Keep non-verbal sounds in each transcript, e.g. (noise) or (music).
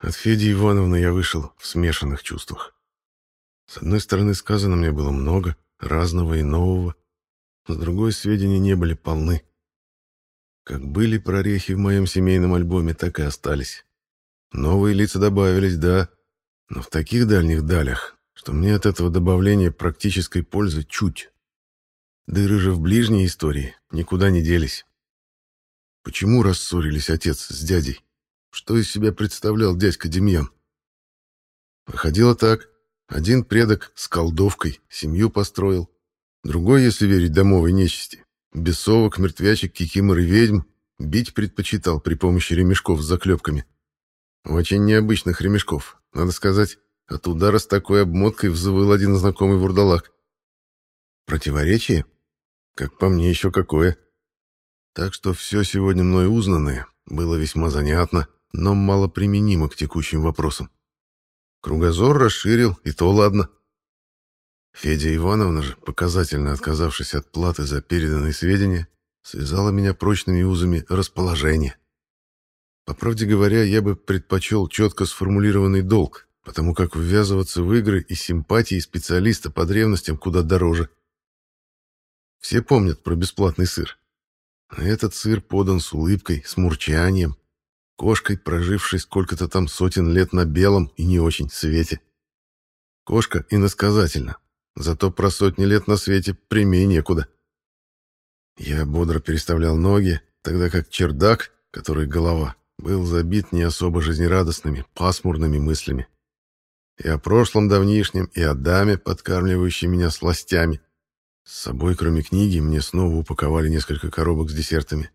От Феди Ивановны я вышел в смешанных чувствах. С одной стороны, сказано мне было много, разного и нового. С другой, сведения не были полны. Как были прорехи в моем семейном альбоме, так и остались. Новые лица добавились, да, но в таких дальних далях, что мне от этого добавления практической пользы чуть. Дыры же в ближней истории никуда не делись. Почему рассорились отец с дядей? Что из себя представлял дядька Демьян? Выходило так. Один предок с колдовкой семью построил. Другой, если верить домовой нечисти, бесовок, мертвячек, кикимор и ведьм бить предпочитал при помощи ремешков с заклепками. Очень необычных ремешков. Надо сказать, от удара с такой обмоткой взвыл один знакомый вурдалак. Противоречие? Как по мне, еще какое. Так что все сегодня мной узнанное было весьма занятно, но мало применимо к текущим вопросам. Кругозор расширил, и то ладно. Федя Ивановна же, показательно отказавшись от платы за переданные сведения, связала меня прочными узами расположения. По правде говоря, я бы предпочел четко сформулированный долг, потому как ввязываться в игры и симпатии специалиста по древностям куда дороже. Все помнят про бесплатный сыр. Этот сыр подан с улыбкой, с мурчанием, кошкой, прожившей сколько-то там сотен лет на белом и не очень свете. Кошка иносказательно, зато про сотни лет на свете прямее некуда. Я бодро переставлял ноги, тогда как чердак, который голова, был забит не особо жизнерадостными, пасмурными мыслями. И о прошлом давнишнем, и о даме, подкармливающей меня сластями. С собой, кроме книги, мне снова упаковали несколько коробок с десертами.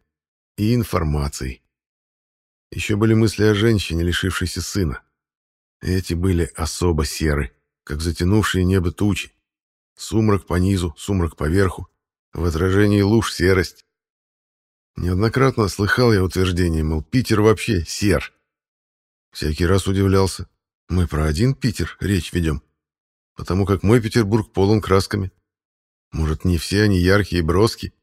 И информацией. Еще были мысли о женщине, лишившейся сына. Эти были особо серы, как затянувшие небо тучи. Сумрак по низу, сумрак по верху. В отражении луж серость. Неоднократно слыхал я утверждение, мол, Питер вообще сер. Всякий раз удивлялся. Мы про один Питер речь ведем. Потому как мой Петербург полон красками. Может, не все они яркие и броски?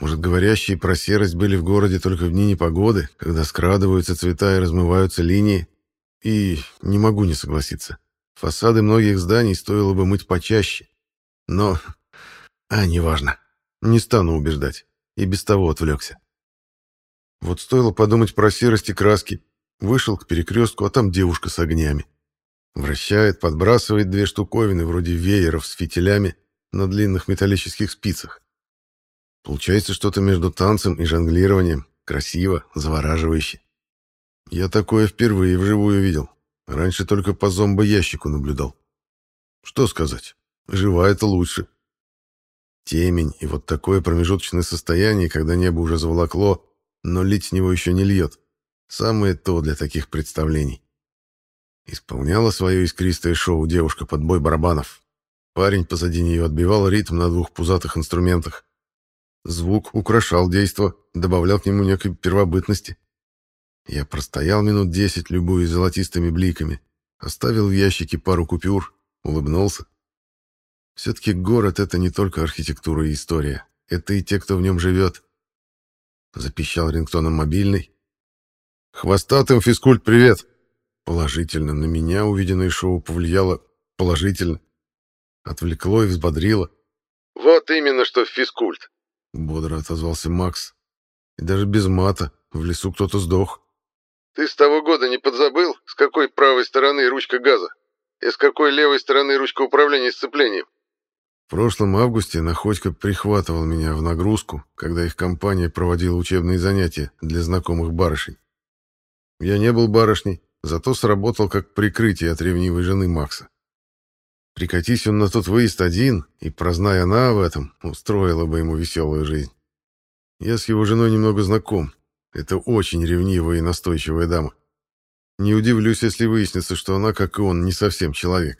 Может, говорящие про серость были в городе только в дни непогоды, когда скрадываются цвета и размываются линии? И не могу не согласиться. Фасады многих зданий стоило бы мыть почаще. Но... А, неважно. Не стану убеждать. И без того отвлекся. Вот стоило подумать про серость и краски. Вышел к перекрестку, а там девушка с огнями. Вращает, подбрасывает две штуковины, вроде вееров с фитилями, на длинных металлических спицах. Получается что-то между танцем и жонглированием. Красиво, завораживающе. Я такое впервые вживую видел. Раньше только по зомбоящику наблюдал. Что сказать? Жива это лучше. Темень и вот такое промежуточное состояние, когда небо уже заволокло, но лить с него еще не льет. Самое то для таких представлений. Исполняла свое искристое шоу девушка под бой барабанов. Парень позади нее отбивал ритм на двух пузатых инструментах. Звук украшал действо, добавлял к нему некой первобытности. Я простоял минут десять, любуясь золотистыми бликами, оставил в ящике пару купюр, улыбнулся. Все-таки город — это не только архитектура и история, это и те, кто в нем живет. Запищал рингтоном мобильный. «Хвостатым, физкульт, привет!» Положительно, на меня увиденное шоу повлияло положительно. Отвлекло и взбодрило. «Вот именно, что физкульт!» Бодро отозвался Макс. И даже без мата. В лесу кто-то сдох. «Ты с того года не подзабыл, с какой правой стороны ручка газа? И с какой левой стороны ручка управления сцеплением?» В прошлом августе Находько прихватывал меня в нагрузку, когда их компания проводила учебные занятия для знакомых барышень. Я не был барышней, зато сработал как прикрытие от ревнивой жены Макса. Прикатись он на тот выезд один, и, прозная она об этом, устроила бы ему веселую жизнь. Я с его женой немного знаком. Это очень ревнивая и настойчивая дама. Не удивлюсь, если выяснится, что она, как и он, не совсем человек.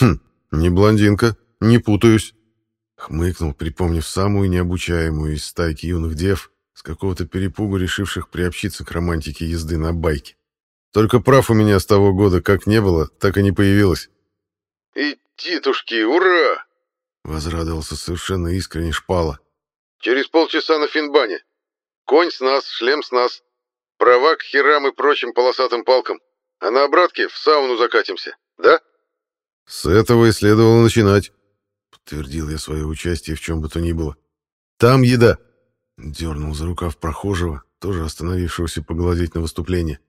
Хм, не блондинка, не путаюсь. Хмыкнул, припомнив самую необучаемую из стайки юных дев, с какого-то перепугу решивших приобщиться к романтике езды на байке. Только прав у меня с того года как не было, так и не появилось. «И титушки, ура!» — возрадовался совершенно искренне Шпала. «Через полчаса на Финбане. Конь с нас, шлем с нас. Права к херам и прочим полосатым палкам. А на обратке в сауну закатимся, да?» «С этого и следовало начинать», — подтвердил я свое участие в чем бы то ни было. «Там еда!» — дернул за рукав прохожего, тоже остановившегося поглазеть на выступление.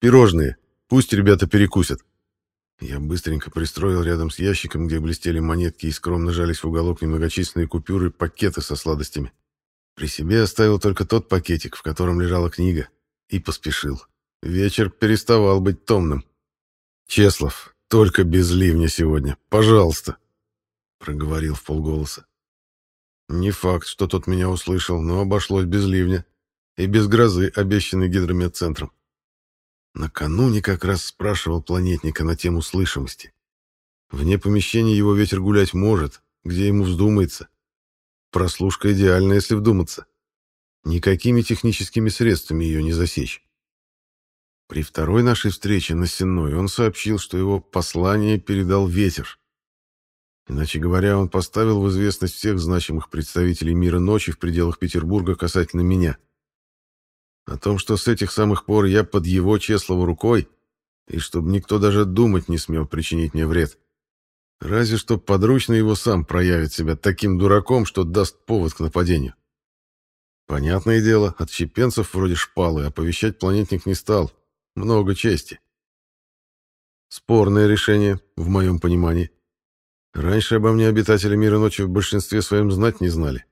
«Пирожные. Пусть ребята перекусят». Я быстренько пристроил рядом с ящиком, где блестели монетки и скромно жались в уголок немногочисленные купюры, пакеты со сладостями. При себе оставил только тот пакетик, в котором лежала книга, и поспешил. Вечер переставал быть томным. «Чеслов, только без ливня сегодня, пожалуйста», — проговорил в полголоса. Не факт, что тот меня услышал, но обошлось без ливня и без грозы, обещанной гидрометцентром. Накануне как раз спрашивал планетника на тему слышимости. Вне помещения его ветер гулять может, где ему вздумается. Прослушка идеальна, если вдуматься. Никакими техническими средствами ее не засечь. При второй нашей встрече на Сенной он сообщил, что его послание передал ветер. Иначе говоря, он поставил в известность всех значимых представителей мира ночи в пределах Петербурга касательно меня. О том, что с этих самых пор я под его Чеслову рукой, и чтобы никто даже думать не смел причинить мне вред. Разве что подручно его сам проявит себя таким дураком, что даст повод к нападению. Понятное дело, от щепенцев вроде шпалы оповещать планетник не стал. Много чести. Спорное решение, в моем понимании. Раньше обо мне обитатели мира ночи в большинстве своем знать не знали.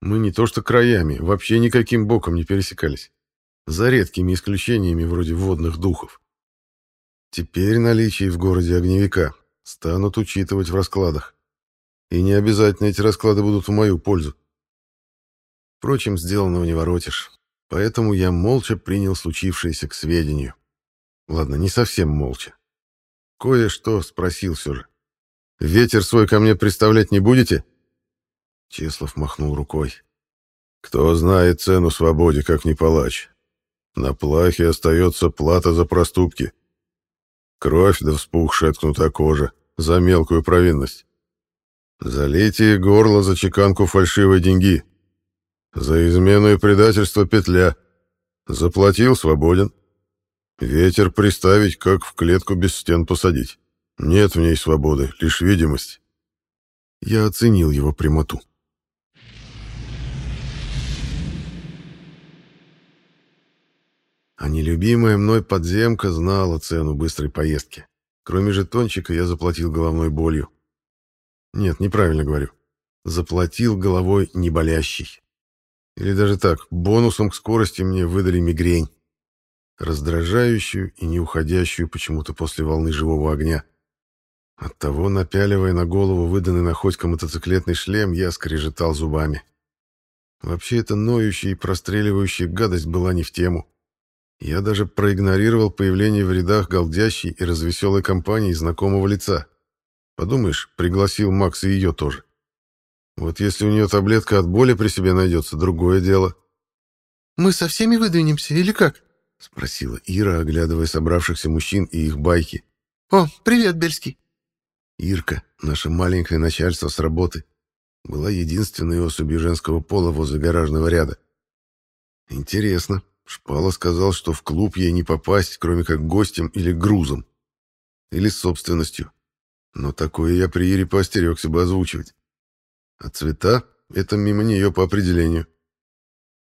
Мы не то что краями, вообще никаким боком не пересекались за редкими исключениями вроде водных духов. Теперь наличие в городе огневика станут учитывать в раскладах. И не обязательно эти расклады будут в мою пользу. Впрочем, сделанного не воротишь. Поэтому я молча принял случившееся к сведению. Ладно, не совсем молча. Кое-что спросил все же. «Ветер свой ко мне представлять не будете?» Чеслов махнул рукой. «Кто знает цену свободе, как не палач? На плахе остается плата за проступки. Кровь да вспухшая ткнута кожа за мелкую провинность. Залитие горло за чеканку фальшивой деньги. За измену и предательство петля. Заплатил — свободен. Ветер приставить, как в клетку без стен посадить. Нет в ней свободы, лишь видимость. Я оценил его прямоту. А нелюбимая мной подземка знала цену быстрой поездки. Кроме жетончика я заплатил головной болью. Нет, неправильно говорю. Заплатил головой неболящий. Или даже так, бонусом к скорости мне выдали мигрень. Раздражающую и не уходящую почему-то после волны живого огня. Оттого, напяливая на голову выданный находька мотоциклетный шлем, я скрежетал зубами. Вообще, эта ноющая и простреливающая гадость была не в тему. Я даже проигнорировал появление в рядах голдящей и развеселой компании знакомого лица. Подумаешь, пригласил Макс и ее тоже. Вот если у нее таблетка от боли при себе найдется, другое дело. «Мы со всеми выдвинемся или как?» — спросила Ира, оглядывая собравшихся мужчин и их байки. «О, привет, Бельский!» Ирка, наше маленькое начальство с работы, была единственной особью женского пола возле гаражного ряда. Интересно, Шпала сказал, что в клуб ей не попасть, кроме как гостем или грузом. Или собственностью. Но такое я при Ире поостерегся бы озвучивать. А цвета — это мимо нее по определению.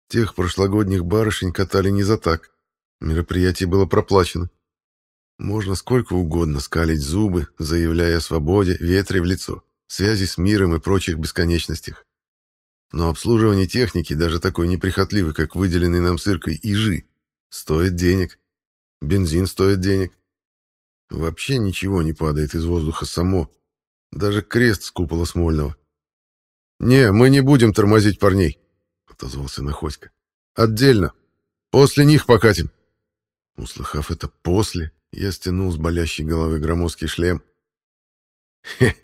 Тех прошлогодних барышень катали не за так. Мероприятие было проплачено. Можно сколько угодно скалить зубы, заявляя о свободе, ветре в лицо, связи с миром и прочих бесконечностях. Но обслуживание техники, даже такой неприхотливой, как выделенный нам сыркой ижи, стоит денег. Бензин стоит денег. Вообще ничего не падает из воздуха само. Даже крест с купола Смольного. «Не, мы не будем тормозить парней», — отозвался Находько. «Отдельно. После них покатим». Услыхав это «после», я стянул с болящей головы громоздкий шлем. Хе,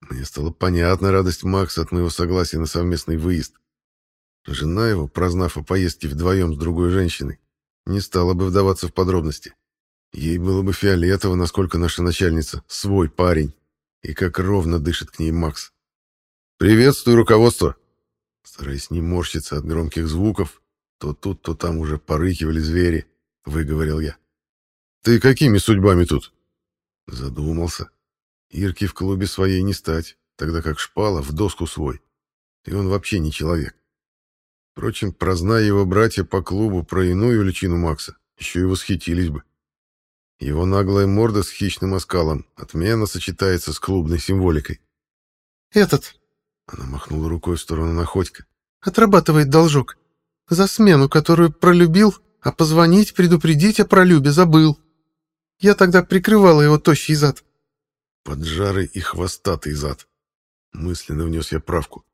мне стало понятна радость Макса от моего согласия на совместный выезд. Жена его, прознав о поездке вдвоем с другой женщиной, не стала бы вдаваться в подробности. Ей было бы фиолетово, насколько наша начальница — свой парень, и как ровно дышит к ней Макс. «Приветствую, руководство!» Стараясь не морщиться от громких звуков, то тут, то там уже порыкивали звери, выговорил я. Ты какими судьбами тут?» Задумался. Ирки в клубе своей не стать, тогда как шпала в доску свой. И он вообще не человек. Впрочем, прозная его братья по клубу про иную личину Макса, еще и восхитились бы. Его наглая морда с хищным оскалом отменно сочетается с клубной символикой. «Этот...» — она махнула рукой в сторону Находька. «Отрабатывает должок. За смену, которую пролюбил, а позвонить, предупредить о пролюбе забыл. Я тогда прикрывала его тощий зад. Поджарый и хвостатый зад. Мысленно внес я правку.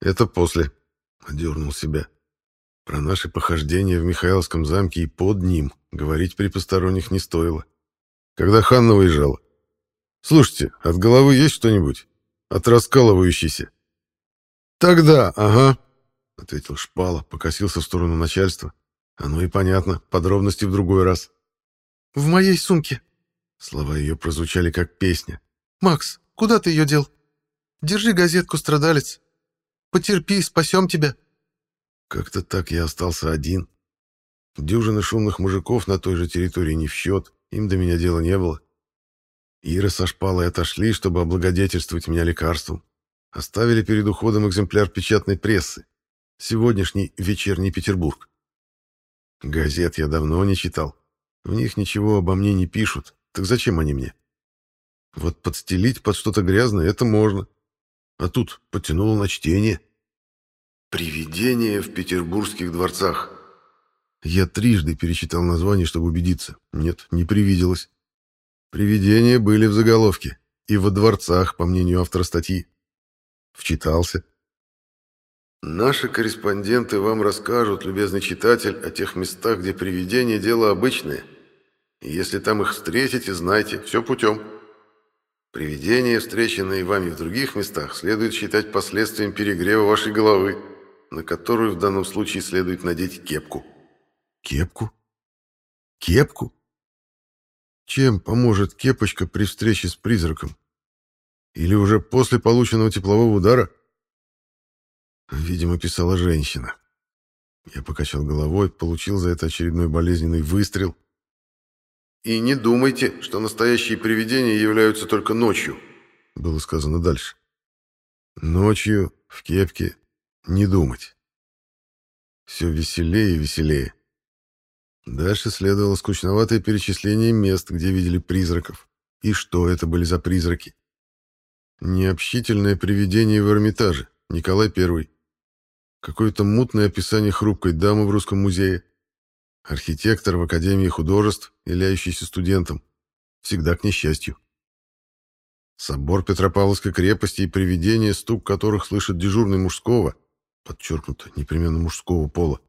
Это после. Одернул себя. Про наши похождения в Михайловском замке и под ним говорить при посторонних не стоило. Когда Ханна уезжала. Слушайте, от головы есть что-нибудь? От раскалывающейся? Тогда, ага, ответил Шпала, покосился в сторону начальства. Оно и понятно, подробности в другой раз. В моей сумке, Слова ее прозвучали как песня. «Макс, куда ты ее дел? Держи газетку, страдалец. Потерпи, спасем тебя». Как-то так я остался один. Дюжины шумных мужиков на той же территории не в счет, им до меня дела не было. Ира со шпалой отошли, чтобы облагодетельствовать меня лекарством. Оставили перед уходом экземпляр печатной прессы. Сегодняшний «Вечерний Петербург». Газет я давно не читал. В них ничего обо мне не пишут, так зачем они мне? Вот подстелить под что-то грязное — это можно. А тут потянуло на чтение. «Привидение в петербургских дворцах». Я трижды перечитал название, чтобы убедиться. Нет, не привиделось. Привидения были в заголовке. И во дворцах, по мнению автора статьи. Вчитался. Наши корреспонденты вам расскажут, любезный читатель, о тех местах, где привидения — дело обычное — если там их встретите, знайте, все путем. Привидения, встреченные вами в других местах, следует считать последствием перегрева вашей головы, на которую в данном случае следует надеть кепку. Кепку? Кепку? Чем поможет кепочка при встрече с призраком? Или уже после полученного теплового удара? Видимо, писала женщина. Я покачал головой, получил за это очередной болезненный выстрел «И не думайте, что настоящие привидения являются только ночью», — было сказано дальше. «Ночью, в кепке, не думать». Все веселее и веселее. Дальше следовало скучноватое перечисление мест, где видели призраков. И что это были за призраки? Необщительное привидение в Эрмитаже, Николай I. Какое-то мутное описание хрупкой дамы в Русском музее. Архитектор в Академии художеств, являющийся студентом. Всегда к несчастью. Собор Петропавловской крепости и привидения, стук которых слышит дежурный мужского, подчеркнуто, непременно мужского пола.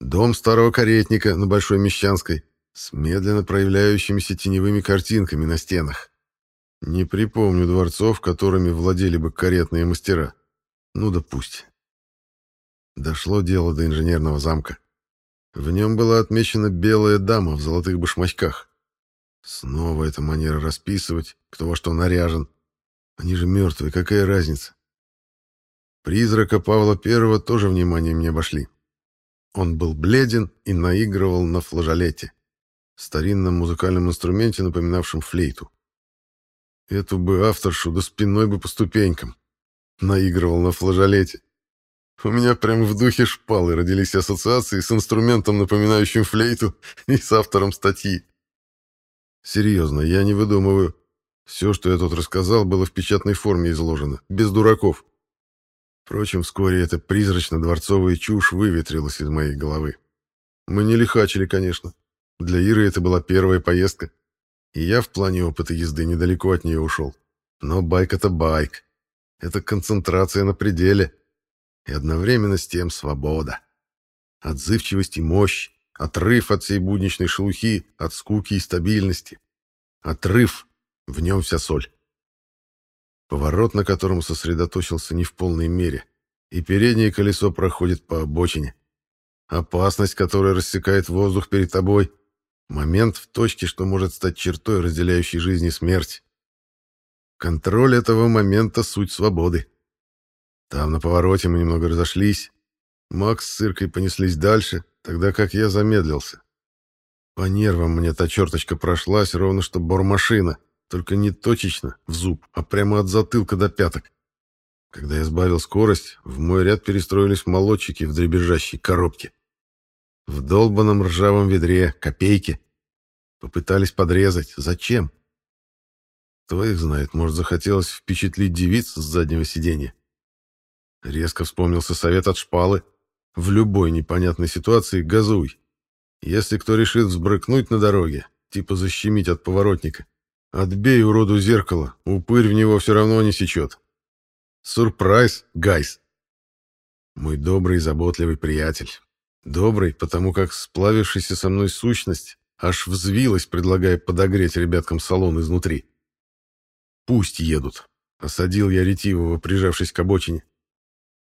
Дом старого каретника на Большой Мещанской с медленно проявляющимися теневыми картинками на стенах. Не припомню дворцов, которыми владели бы каретные мастера. Ну да пусть. Дошло дело до инженерного замка. В нем была отмечена белая дама в золотых башмачках. Снова эта манера расписывать, кто во что наряжен. Они же мертвые, какая разница? Призрака Павла Первого тоже вниманием не обошли. Он был бледен и наигрывал на флажолете, старинном музыкальном инструменте, напоминавшем флейту. Эту бы авторшу до спиной бы по ступенькам. Наигрывал на флажолете. У меня прямо в духе шпалы родились ассоциации с инструментом, напоминающим флейту, (laughs) и с автором статьи. Серьезно, я не выдумываю. Все, что я тут рассказал, было в печатной форме изложено, без дураков. Впрочем, вскоре эта призрачно-дворцовая чушь выветрилась из моей головы. Мы не лихачили, конечно. Для Иры это была первая поездка. И я в плане опыта езды недалеко от нее ушел. Но байк — это байк. Это концентрация на пределе и одновременно с тем свобода. Отзывчивость и мощь, отрыв от всей будничной шелухи, от скуки и стабильности. Отрыв, в нем вся соль. Поворот, на котором сосредоточился не в полной мере, и переднее колесо проходит по обочине. Опасность, которая рассекает воздух перед тобой. Момент в точке, что может стать чертой, разделяющей жизнь и смерть. Контроль этого момента — суть свободы. Там на повороте мы немного разошлись. Макс с Иркой понеслись дальше, тогда как я замедлился. По нервам мне та черточка прошлась, ровно что бормашина, только не точечно, в зуб, а прямо от затылка до пяток. Когда я сбавил скорость, в мой ряд перестроились молодчики в дребезжащей коробке. В долбанном ржавом ведре, копейки. Попытались подрезать. Зачем? Кто их знает, может, захотелось впечатлить девиц с заднего сиденья. Резко вспомнился совет от шпалы. В любой непонятной ситуации газуй. Если кто решит взбрыкнуть на дороге, типа защемить от поворотника, отбей уроду зеркало, упырь в него все равно не сечет. Сюрприз, гайс. Мой добрый и заботливый приятель. Добрый, потому как сплавившаяся со мной сущность аж взвилась, предлагая подогреть ребяткам салон изнутри. Пусть едут. Осадил я ретивого, прижавшись к обочине.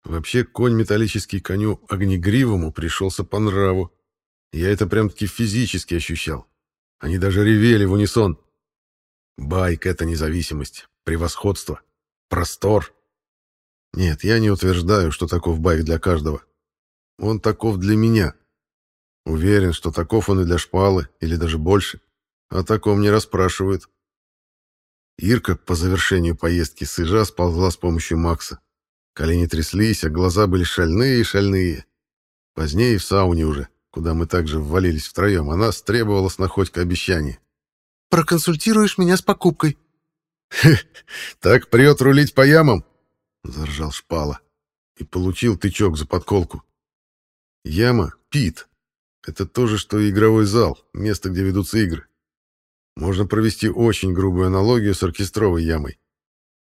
Вообще, конь металлический коню огнегривому пришелся по нраву. Я это прям-таки физически ощущал. Они даже ревели в унисон. Байк — это независимость, превосходство, простор. Нет, я не утверждаю, что таков байк для каждого. Он таков для меня. Уверен, что таков он и для шпалы, или даже больше. О таком не расспрашивают. Ирка по завершению поездки с ижа сползла с помощью Макса. Колени тряслись, а глаза были шальные и шальные. Позднее в сауне уже, куда мы также ввалились втроем, она стребовала с находькой обещание. «Проконсультируешь меня с покупкой?» «Так прет рулить по ямам!» — заржал Шпала. И получил тычок за подколку. Яма — пит. Это то же, что и игровой зал, место, где ведутся игры. Можно провести очень грубую аналогию с оркестровой ямой.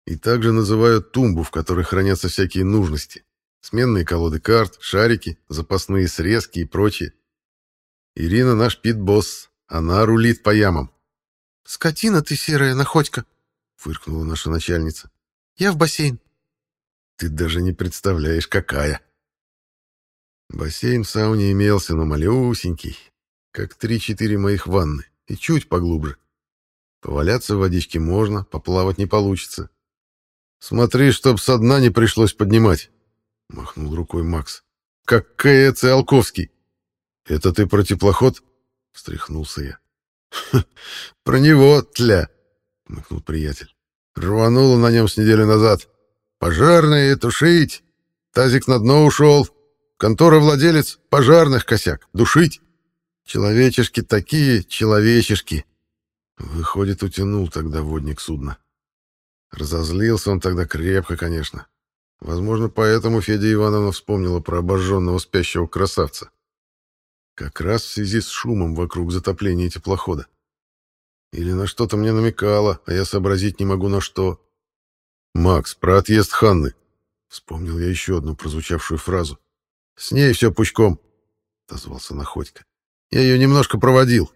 И также называют тумбу, в которой хранятся всякие нужности. Сменные колоды карт, шарики, запасные срезки и прочее. Ирина наш пит-босс. Она рулит по ямам. «Скотина ты серая, находька!» — фыркнула наша начальница. «Я в бассейн». «Ты даже не представляешь, какая!» Бассейн в сауне имелся, но малюсенький, как три-четыре моих ванны, и чуть поглубже. Поваляться в водичке можно, поплавать не получится. «Смотри, чтоб со дна не пришлось поднимать», — махнул рукой Макс. «Как КЭ Циолковский». «Это ты про теплоход?» — встряхнулся я. «Про него, тля!» — мыкнул приятель. «Рвануло на нем с неделю назад. Пожарные, тушить! Тазик на дно ушел. Контора владелец пожарных косяк. Душить! Человечешки такие, человечешки!» Выходит, утянул тогда водник судна. Разозлился он тогда крепко, конечно. Возможно, поэтому Федя Ивановна вспомнила про обожженного спящего красавца. Как раз в связи с шумом вокруг затопления теплохода. Или на что-то мне намекала, а я сообразить не могу на что. «Макс, про отъезд Ханны!» Вспомнил я еще одну прозвучавшую фразу. «С ней все пучком», — отозвался Находько. «Я ее немножко проводил.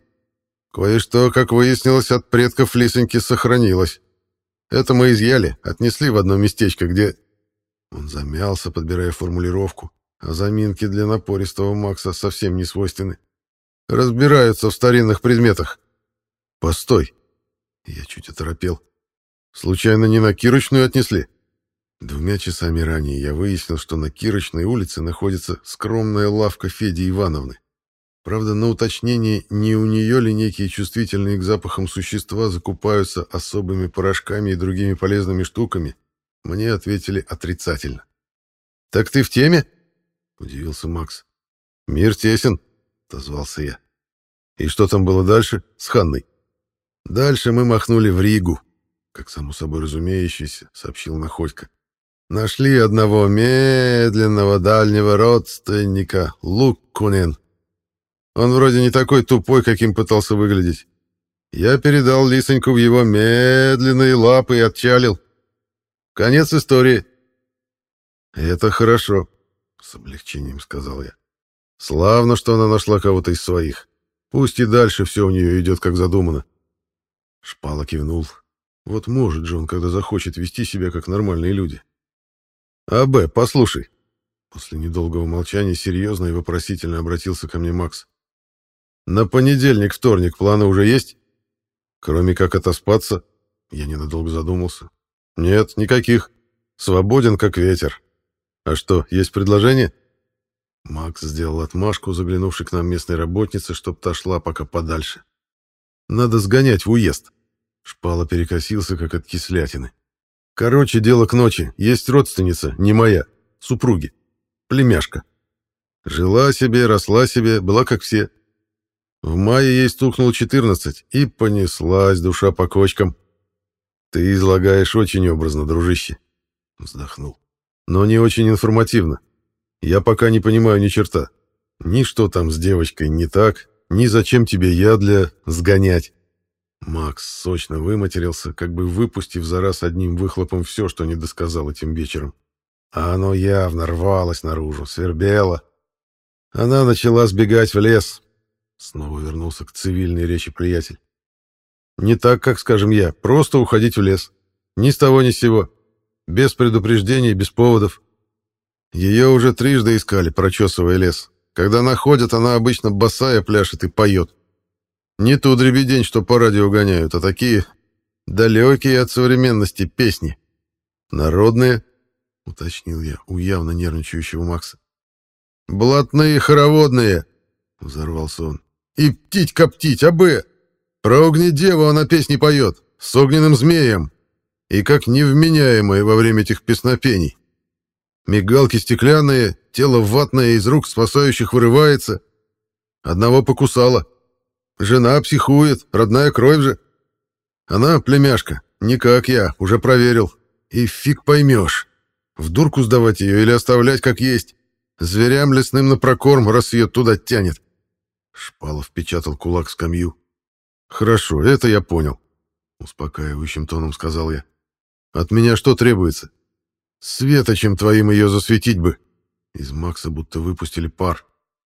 Кое-что, как выяснилось, от предков Лисоньки сохранилось. Это мы изъяли, отнесли в одно местечко, где...» Он замялся, подбирая формулировку, а заминки для напористого Макса совсем не свойственны. «Разбираются в старинных предметах». «Постой!» Я чуть оторопел. «Случайно не на Кирочную отнесли?» Двумя часами ранее я выяснил, что на Кирочной улице находится скромная лавка Феди Ивановны. Правда, на уточнение, не у нее ли некие чувствительные к запахам существа закупаются особыми порошками и другими полезными штуками, мне ответили отрицательно. «Так ты в теме?» — удивился Макс. «Мир тесен», — отозвался я. «И что там было дальше с Ханной?» «Дальше мы махнули в Ригу», — как само собой разумеющееся, сообщил Находько. «Нашли одного медленного дальнего родственника, Луккунен. Он вроде не такой тупой, каким пытался выглядеть. Я передал Лисоньку в его медленные лапы и отчалил. Конец истории. Это хорошо, с облегчением сказал я. Славно, что она нашла кого-то из своих. Пусть и дальше все у нее идет, как задумано. Шпала кивнул. Вот может же он, когда захочет вести себя, как нормальные люди. А, Б, послушай. После недолгого молчания серьезно и вопросительно обратился ко мне Макс. На понедельник, вторник планы уже есть? Кроме как отоспаться? Я ненадолго задумался. Нет, никаких. Свободен, как ветер. А что, есть предложение? Макс сделал отмашку, заглянувший к нам местной работнице, чтоб та шла пока подальше. Надо сгонять в уезд. Шпала перекосился, как от кислятины. Короче, дело к ночи. Есть родственница, не моя, супруги. Племяшка. Жила себе, росла себе, была как все. В мае ей стукнуло 14, и понеслась душа по кочкам. Ты излагаешь очень образно, дружище. Вздохнул. Но не очень информативно. Я пока не понимаю ни черта. Ни что там с девочкой не так, ни зачем тебе я для сгонять. Макс сочно выматерился, как бы выпустив за раз одним выхлопом все, что не досказал этим вечером. А оно явно рвалось наружу, свербело. Она начала сбегать в лес. Снова вернулся к цивильной речи приятель. Не так, как, скажем я, просто уходить в лес. Ни с того ни с сего. Без предупреждений, без поводов. Ее уже трижды искали, прочесывая лес. Когда находят, она обычно босая пляшет и поет. Не ту дребедень, что по радио гоняют, а такие далекие от современности песни. Народные, — уточнил я у явно нервничающего Макса. «Блатные хороводные!» — взорвался он. «И птить-коптить, абы! Про огнедеву она песни поет, с огненным змеем, и как невменяемая во время этих песнопений. Мигалки стеклянные, тело ватное из рук спасающих вырывается. Одного покусала. Жена психует, родная кровь же. Она племяшка, не как я, уже проверил. И фиг поймешь, в дурку сдавать ее или оставлять как есть. Зверям лесным на прокорм, раз ее туда тянет. Шпалов печатал кулак в скамью. «Хорошо, это я понял», — успокаивающим тоном сказал я. «От меня что требуется? Светочем твоим ее засветить бы». Из Макса будто выпустили пар.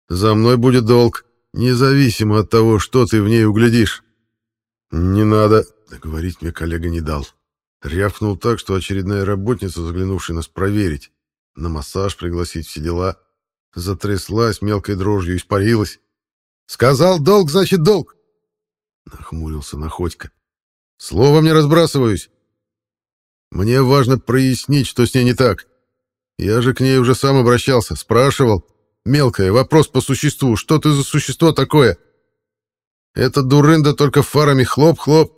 «За мной будет долг, независимо от того, что ты в ней углядишь». «Не надо», — договорить мне коллега не дал. Рявкнул так, что очередная работница, заглянувшая нас проверить, на массаж пригласить все дела, затряслась мелкой дрожью, испарилась. «Сказал долг, значит долг!» Нахмурился Находько. «Словом не разбрасываюсь. Мне важно прояснить, что с ней не так. Я же к ней уже сам обращался, спрашивал. Мелкая, вопрос по существу. Что ты за существо такое? Это дурында только фарами хлоп-хлоп.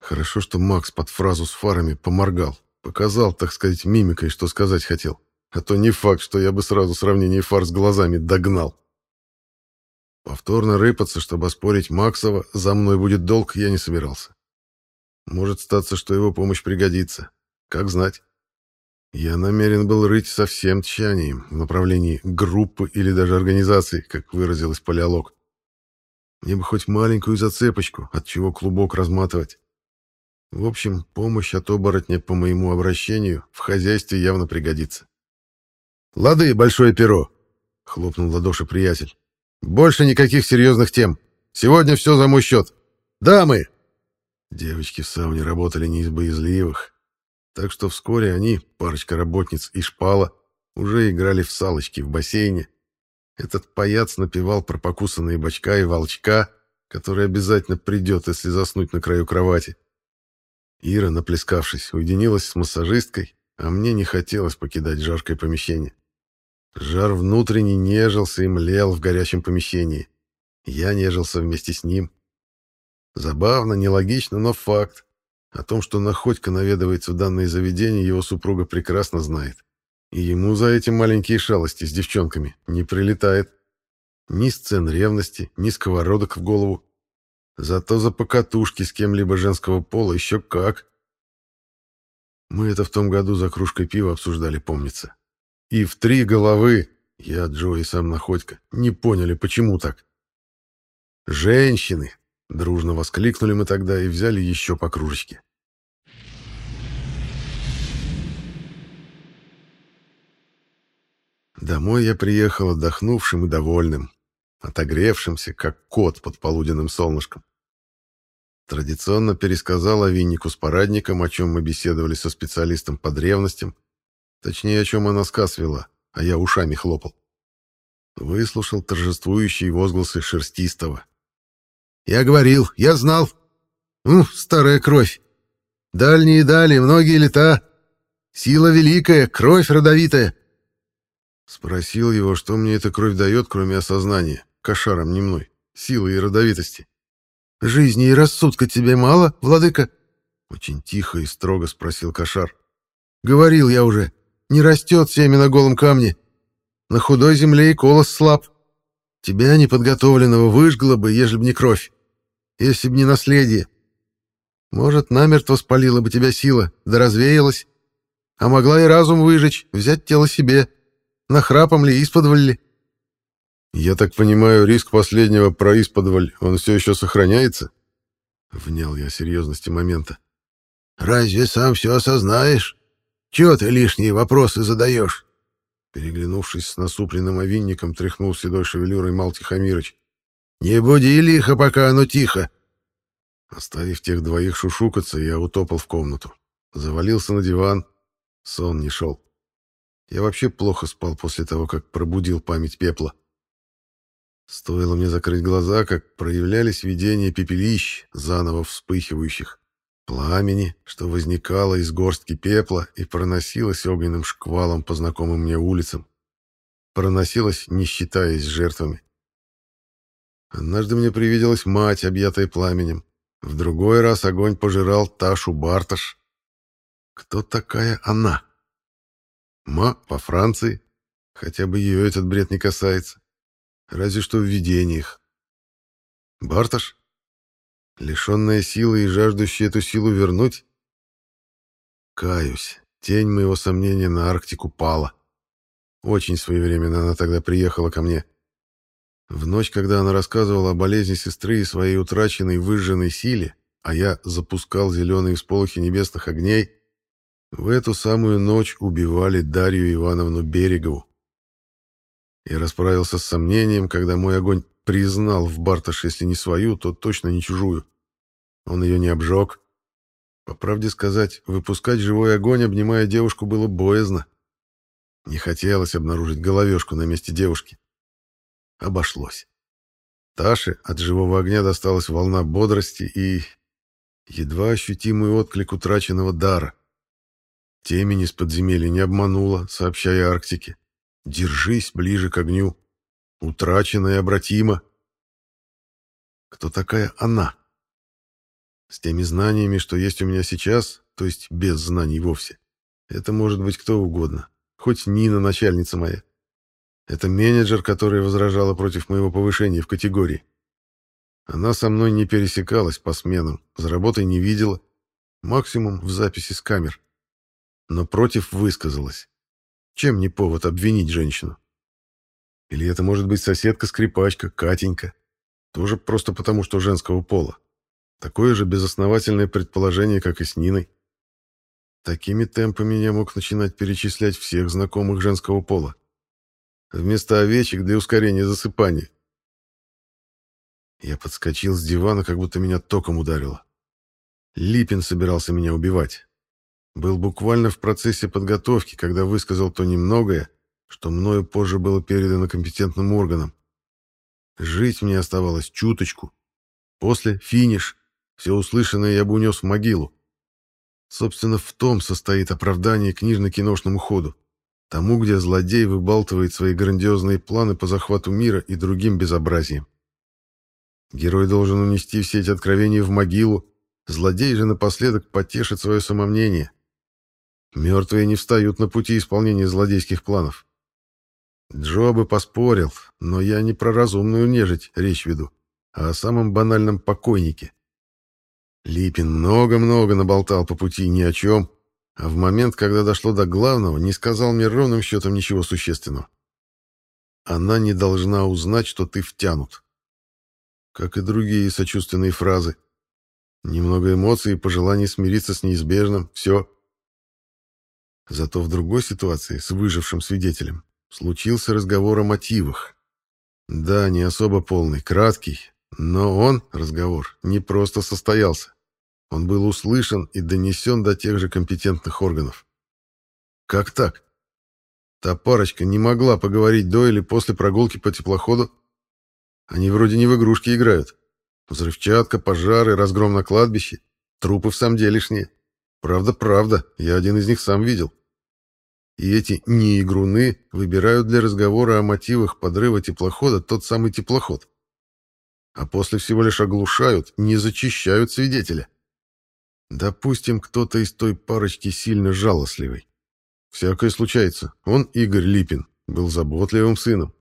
Хорошо, что Макс под фразу с фарами поморгал. Показал, так сказать, мимикой, что сказать хотел. А то не факт, что я бы сразу сравнение фар с глазами догнал. Повторно рыпаться, чтобы оспорить Максова, за мной будет долг, я не собирался. Может статься, что его помощь пригодится. Как знать. Я намерен был рыть со всем тщанием в направлении группы или даже организации, как выразилась палеолог. Мне бы хоть маленькую зацепочку, от чего клубок разматывать. В общем, помощь от оборотня по моему обращению в хозяйстве явно пригодится. «Лады, большое перо!» — хлопнул ладоши приятель. «Больше никаких серьезных тем. Сегодня все за мой счет. Дамы!» Девочки в сауне работали не из боязливых, так что вскоре они, парочка работниц и шпала, уже играли в салочки в бассейне. Этот паяц напевал про покусанные бочка и волчка, который обязательно придет, если заснуть на краю кровати. Ира, наплескавшись, уединилась с массажисткой, а мне не хотелось покидать жаркое помещение. Жар внутренний нежился и млел в горячем помещении. Я нежился вместе с ним. Забавно, нелогично, но факт. О том, что Находько наведывается в данное заведение, его супруга прекрасно знает. И ему за эти маленькие шалости с девчонками не прилетает. Ни сцен ревности, ни сковородок в голову. Зато за покатушки с кем-либо женского пола еще как. Мы это в том году за кружкой пива обсуждали, помнится. И в три головы, я, Джо и сам Находько, не поняли, почему так. «Женщины!» — дружно воскликнули мы тогда и взяли еще по кружечке. Домой я приехал отдохнувшим и довольным, отогревшимся, как кот под полуденным солнышком. Традиционно пересказал Авиннику с парадником, о чем мы беседовали со специалистом по древностям, точнее, о чем она сказ вела, а я ушами хлопал. Выслушал торжествующие возгласы Шерстистого. «Я говорил, я знал. Ну, старая кровь. Дальние дали, многие лета. Сила великая, кровь родовитая. Спросил его, что мне эта кровь дает, кроме осознания, кошаром не мной, силы и родовитости. «Жизни и рассудка тебе мало, владыка?» Очень тихо и строго спросил кошар. «Говорил я уже, не растет семя на голом камне. На худой земле и колос слаб. Тебя, неподготовленного, выжгло бы, ежели б не кровь, если б не наследие. Может, намертво спалила бы тебя сила, да развеялась. А могла и разум выжечь, взять тело себе. Нахрапом ли, исподволь ли?» «Я так понимаю, риск последнего про исподволь, он все еще сохраняется?» Внял я серьезности момента. «Разве сам все осознаешь? Чего ты лишние вопросы задаешь?» Переглянувшись с насупленным овинником, тряхнул седой шевелюрой Мал. «Не буди лихо, пока оно тихо!» Оставив тех двоих шушукаться, я утопал в комнату. Завалился на диван. Сон не шел. Я вообще плохо спал после того, как пробудил память пепла. Стоило мне закрыть глаза, как проявлялись видения пепелищ, заново вспыхивающих, пламени, что возникало из горстки пепла и проносилось огненным шквалом по знакомым мне улицам. Проносилось, не считаясь жертвами. Однажды мне привиделась мать, объятая пламенем. В другой раз огонь пожирал Ташу Барташ. Кто такая она? Ма по Франции. Хотя бы ее этот бред не касается. Разве что в видениях. Барташ? Лишенная силы и жаждущая эту силу вернуть? Каюсь. Тень моего сомнения на Арктику пала. Очень своевременно она тогда приехала ко мне. В ночь, когда она рассказывала о болезни сестры и своей утраченной выжженной силе, а я запускал зеленые всполохи небесных огней, в эту самую ночь убивали Дарью Ивановну Берегову. Я расправился с сомнением, когда мой огонь признал в Барташ, если не свою, то точно не чужую. Он ее не обжег. По правде сказать, выпускать живой огонь, обнимая девушку, было боязно. Не хотелось обнаружить головешку на месте девушки. Обошлось. Таше от живого огня досталась волна бодрости и едва ощутимый отклик утраченного дара. Темень из подземелья не обманула, сообщая Арктике. Держись ближе к огню. Утрачено и обратимо. Кто такая она? С теми знаниями, что есть у меня сейчас, то есть без знаний вовсе. Это может быть кто угодно. Хоть Нина, начальница моя. Это менеджер, которая возражала против моего повышения в категории. Она со мной не пересекалась по сменам, за работой не видела, максимум в записи с камер. Но против высказалась. Чем не повод обвинить женщину? Или это может быть соседка-скрипачка, Катенька? Тоже просто потому, что женского пола. Такое же безосновательное предположение, как и с Ниной. Такими темпами я мог начинать перечислять всех знакомых женского пола. Вместо овечек для ускорения засыпания. Я подскочил с дивана, как будто меня током ударило. Липин собирался меня убивать. Был буквально в процессе подготовки, когда высказал то немногое, что мною позже было передано компетентным органам. Жить мне оставалось чуточку. После — финиш. Все услышанное я бы унес в могилу. Собственно, в том состоит оправдание книжно-киношному ходу. Тому, где злодей выбалтывает свои грандиозные планы по захвату мира и другим безобразиям. Герой должен унести все эти откровения в могилу, злодей же напоследок потешит свое самомнение. Мертвые не встают на пути исполнения злодейских планов. Джо бы поспорил, но я не про разумную нежить речь веду, а о самом банальном покойнике. Липин много-много наболтал по пути ни о чем, а в момент, когда дошло до главного, не сказал мне ровным счетом ничего существенного. Она не должна узнать, что ты втянут. Как и другие сочувственные фразы. Немного эмоций и пожелание смириться с неизбежным. Все. Зато в другой ситуации, с выжившим свидетелем, случился разговор о мотивах. Да, не особо полный, краткий, но он, разговор, не просто состоялся. Он был услышан и донесен до тех же компетентных органов. Как так? Та парочка не могла поговорить до или после прогулки по теплоходу? Они вроде не в игрушки играют. Взрывчатка, пожары, разгром на кладбище. Трупы в самом делешние. Правда, правда, я один из них сам видел. И эти неигруны выбирают для разговора о мотивах подрыва теплохода тот самый теплоход. А после всего лишь оглушают, не зачищают свидетеля. Допустим, кто-то из той парочки сильно жалостливый. Всякое случается. Он, Игорь Липин, был заботливым сыном.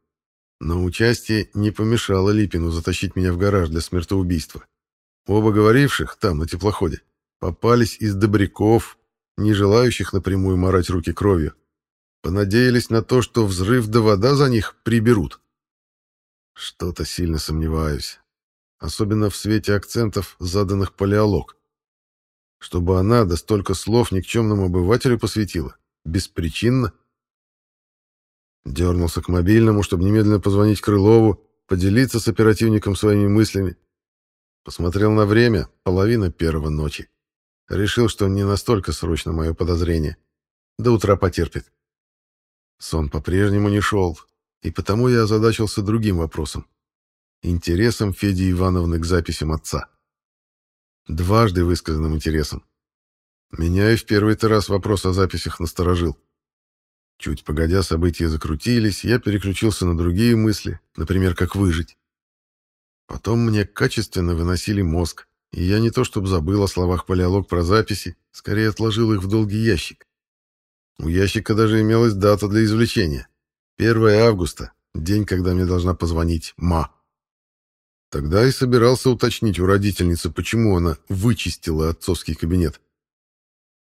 Но участие не помешало Липину затащить меня в гараж для смертоубийства. Оба говоривших там, на теплоходе, попались из добряков, не желающих напрямую морать руки кровью. Понадеялись на то, что взрыв да вода за них приберут. Что-то сильно сомневаюсь. Особенно в свете акцентов, заданных палеолог. Чтобы она да столько слов никчемному обывателю посвятила. Беспричинно. Дернулся к мобильному, чтобы немедленно позвонить Крылову, поделиться с оперативником своими мыслями. Посмотрел на время, половина первого ночи. Решил, что не настолько срочно мое подозрение. До утра потерпит. Сон по-прежнему не шел, и потому я озадачился другим вопросом. Интересом Феди Ивановны к записям отца. Дважды высказанным интересом. Меня и в первый-то раз вопрос о записях насторожил. Чуть погодя, события закрутились, я переключился на другие мысли, например, как выжить. Потом мне качественно выносили мозг, и я не то чтобы забыл о словах палеолог про записи, скорее отложил их в долгий ящик. У ящика даже имелась дата для извлечения. 1 августа, день, когда мне должна позвонить ма. Тогда и собирался уточнить у родительницы, почему она вычистила отцовский кабинет.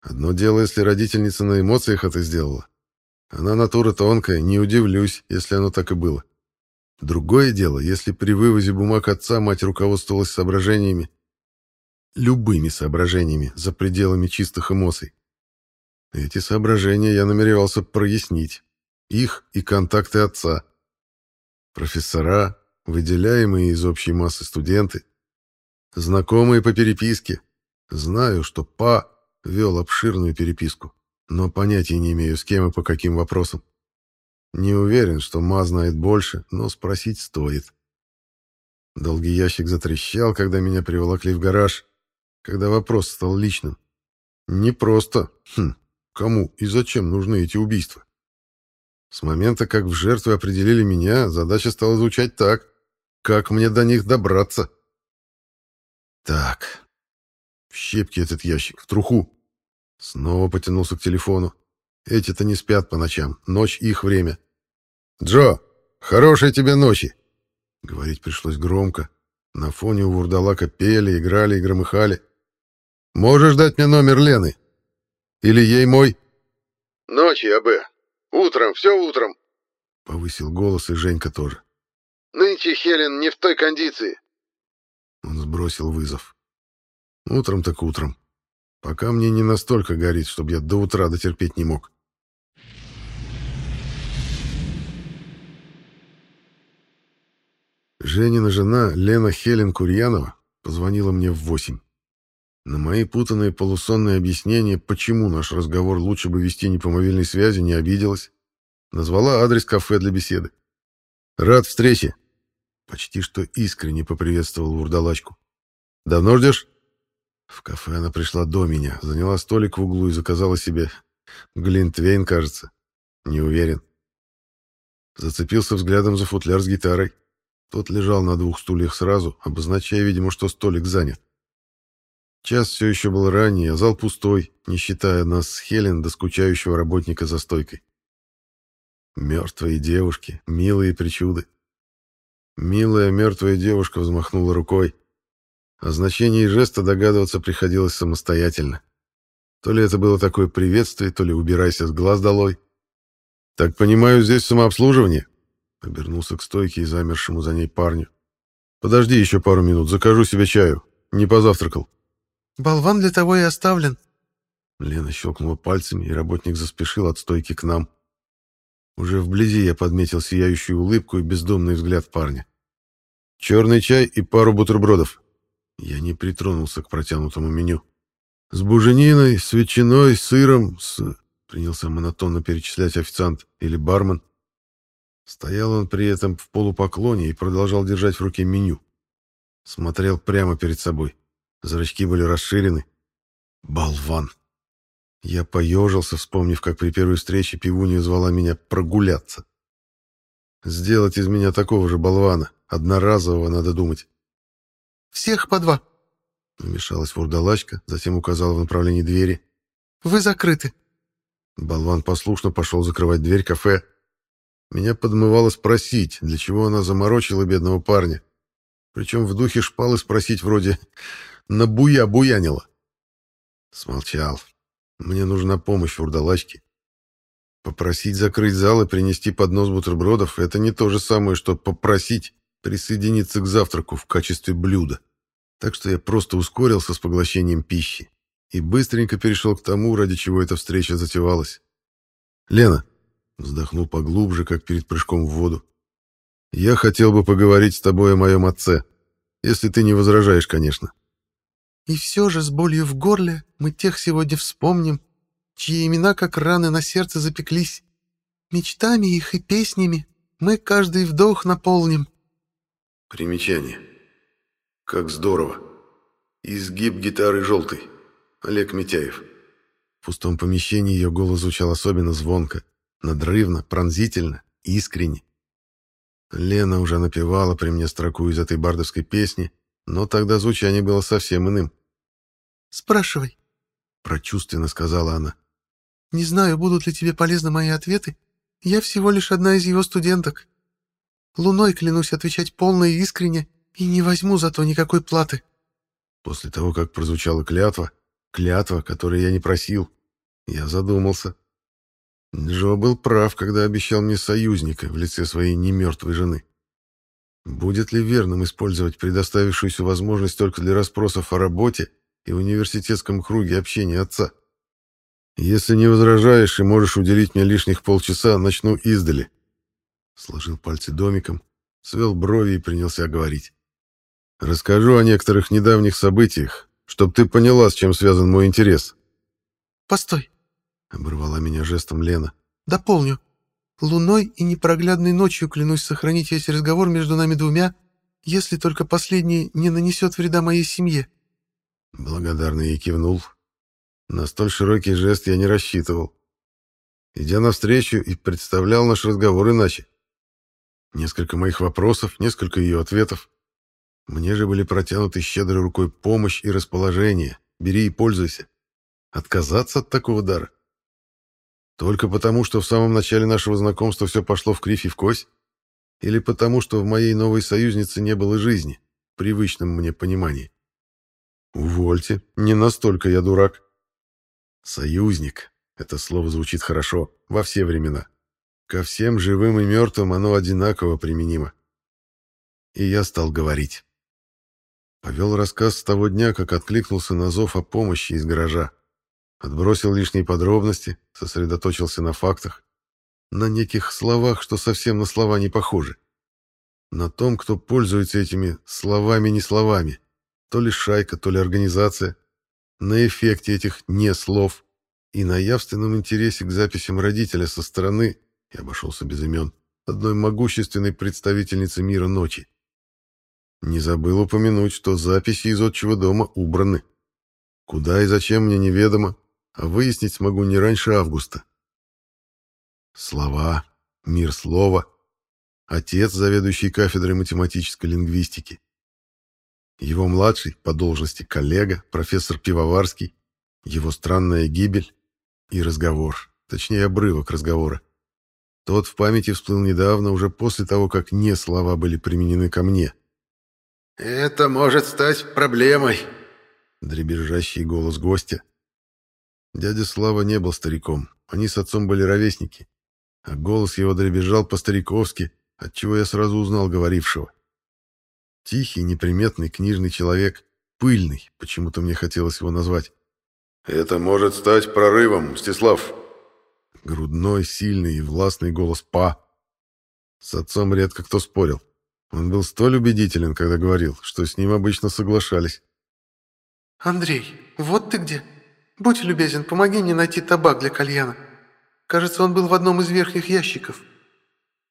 Одно дело, если родительница на эмоциях это сделала. Она натура тонкая, не удивлюсь, если оно так и было. Другое дело, если при вывозе бумаг отца мать руководствовалась соображениями, любыми соображениями, за пределами чистых эмоций. Эти соображения я намеревался прояснить. Их и контакты отца. Профессора, выделяемые из общей массы студенты, знакомые по переписке. Знаю, что Па вел обширную переписку, но понятия не имею, с кем и по каким вопросам. Не уверен, что Ма знает больше, но спросить стоит. Долгий ящик затрещал, когда меня приволокли в гараж, когда вопрос стал личным. Не просто, хм, кому и зачем нужны эти убийства. С момента, как в жертвы определили меня, задача стала звучать так. Как мне до них добраться? Так. В щепки этот ящик, в труху. Снова потянулся к телефону. Эти-то не спят по ночам. Ночь их время. «Джо, хорошей тебе ночи!» Говорить пришлось громко. На фоне у вурдалака пели, играли и громыхали. «Можешь дать мне номер Лены? Или ей мой?» «Ночи, АБ. Утром, все утром!» Повысил голос и Женька тоже. Нынче Хелен не в той кондиции. Он сбросил вызов. Утром так утром. Пока мне не настолько горит, чтобы я до утра дотерпеть не мог. Женина жена, Лена Хелен Курьянова, позвонила мне в восемь. На мои путанные полусонные объяснения, почему наш разговор лучше бы вести не по мобильной связи, не обиделась. Назвала адрес кафе для беседы. «Рад встрече!» Почти что искренне поприветствовал вурдалачку. «Давно ждешь?» В кафе она пришла до меня, заняла столик в углу и заказала себе глинтвейн, кажется. Не уверен. Зацепился взглядом за футляр с гитарой. Тот лежал на двух стульях сразу, обозначая, видимо, что столик занят. Час все еще был ранний, а зал пустой, не считая нас с Хелен до скучающего работника за стойкой. Мертвые девушки, милые причуды. Милая мертвая девушка взмахнула рукой. О значении жеста догадываться приходилось самостоятельно. То ли это было такое приветствие, то ли убирайся с глаз долой. «Так понимаю, здесь самообслуживание?» Обернулся к стойке и замершему за ней парню. «Подожди еще пару минут, закажу себе чаю. Не позавтракал». «Болван для того и оставлен». Лена щелкнула пальцами, и работник заспешил от стойки к нам. Уже вблизи я подметил сияющую улыбку и бездомный взгляд парня. «Черный чай и пару бутербродов». Я не притронулся к протянутому меню. «С бужениной, с ветчиной, сыром, с...» Принялся монотонно перечислять официант или бармен. Стоял он при этом в полупоклоне и продолжал держать в руке меню. Смотрел прямо перед собой. Зрачки были расширены. Болван. Я поежился, вспомнив, как при первой встрече пивунья звала меня прогуляться. Сделать из меня такого же болвана, одноразового, надо думать. «Всех по два», — вмешалась вурдалачка, затем указала в направлении двери. «Вы закрыты». Болван послушно пошел закрывать дверь кафе. Меня подмывало спросить, для чего она заморочила бедного парня. Причем в духе шпалы спросить вроде «на буя буянила». Смолчал. Мне нужна помощь урдалачки. Попросить закрыть зал и принести поднос бутербродов — это не то же самое, что попросить присоединиться к завтраку в качестве блюда. Так что я просто ускорился с поглощением пищи и быстренько перешел к тому, ради чего эта встреча затевалась. «Лена», — вздохнул поглубже, как перед прыжком в воду, — «я хотел бы поговорить с тобой о моем отце, если ты не возражаешь, конечно». И все же с болью в горле мы тех сегодня вспомним, чьи имена как раны на сердце запеклись. Мечтами их и песнями мы каждый вдох наполним. Примечание. Как здорово. Изгиб гитары желтый. Олег Митяев. В пустом помещении ее голос звучал особенно звонко, надрывно, пронзительно, искренне. Лена уже напевала при мне строку из этой бардовской песни, но тогда звучание было совсем иным. «Спрашивай», — прочувственно сказала она. «Не знаю, будут ли тебе полезны мои ответы. Я всего лишь одна из его студенток. Луной клянусь отвечать полно и искренне, и не возьму за то никакой платы». После того, как прозвучала клятва, клятва, которую я не просил, я задумался. Джо был прав, когда обещал мне союзника в лице своей немертвой жены. Будет ли верным использовать предоставившуюся возможность только для расспросов о работе и университетском круге общения отца? Если не возражаешь и можешь уделить мне лишних полчаса, начну издали. Сложил пальцы домиком, свел брови и принялся говорить. Расскажу о некоторых недавних событиях, чтобы ты поняла, с чем связан мой интерес. Постой, оборвала меня жестом Лена. Дополню. Луной и непроглядной ночью клянусь сохранить весь разговор между нами двумя, если только последний не нанесет вреда моей семье». Благодарно ей кивнул. На столь широкий жест я не рассчитывал. Идя навстречу и представлял наш разговор иначе. Несколько моих вопросов, несколько ее ответов. Мне же были протянуты щедрой рукой помощь и расположение. Бери и пользуйся. Отказаться от такого дара? Только потому, что в самом начале нашего знакомства все пошло в кривь и в кость? Или потому, что в моей новой союзнице не было жизни, в привычном мне понимании? Увольте, не настолько я дурак. Союзник. Это слово звучит хорошо, во все времена. Ко всем живым и мертвым оно одинаково применимо. И я стал говорить. Повел рассказ с того дня, как откликнулся на зов о помощи из гаража. Отбросил лишние подробности, сосредоточился на фактах, на неких словах, что совсем на слова не похожи. На том, кто пользуется этими словами не словами, то ли шайка, то ли организация, на эффекте этих «не слов» и на явственном интересе к записям родителя со стороны, я обошелся без имен, одной могущественной представительницы мира ночи. Не забыл упомянуть, что записи из отчего дома убраны. Куда и зачем мне неведомо, а выяснить смогу не раньше августа. Слова, мир слова, отец, заведующий кафедрой математической лингвистики. Его младший, по должности коллега, профессор Пивоварский, его странная гибель и разговор, точнее обрывок разговора. Тот в памяти всплыл недавно, уже после того, как не слова были применены ко мне. «Это может стать проблемой», — дребезжащий голос гостя, Дядя Слава не был стариком, они с отцом были ровесники, а голос его дребезжал по-стариковски, отчего я сразу узнал говорившего. Тихий, неприметный книжный человек, пыльный, почему-то мне хотелось его назвать. «Это может стать прорывом, Мстислав!» Грудной, сильный и властный голос «Па». С отцом редко кто спорил. Он был столь убедителен, когда говорил, что с ним обычно соглашались. «Андрей, вот ты где!» «Будь любезен, помоги мне найти табак для кальяна. Кажется, он был в одном из верхних ящиков».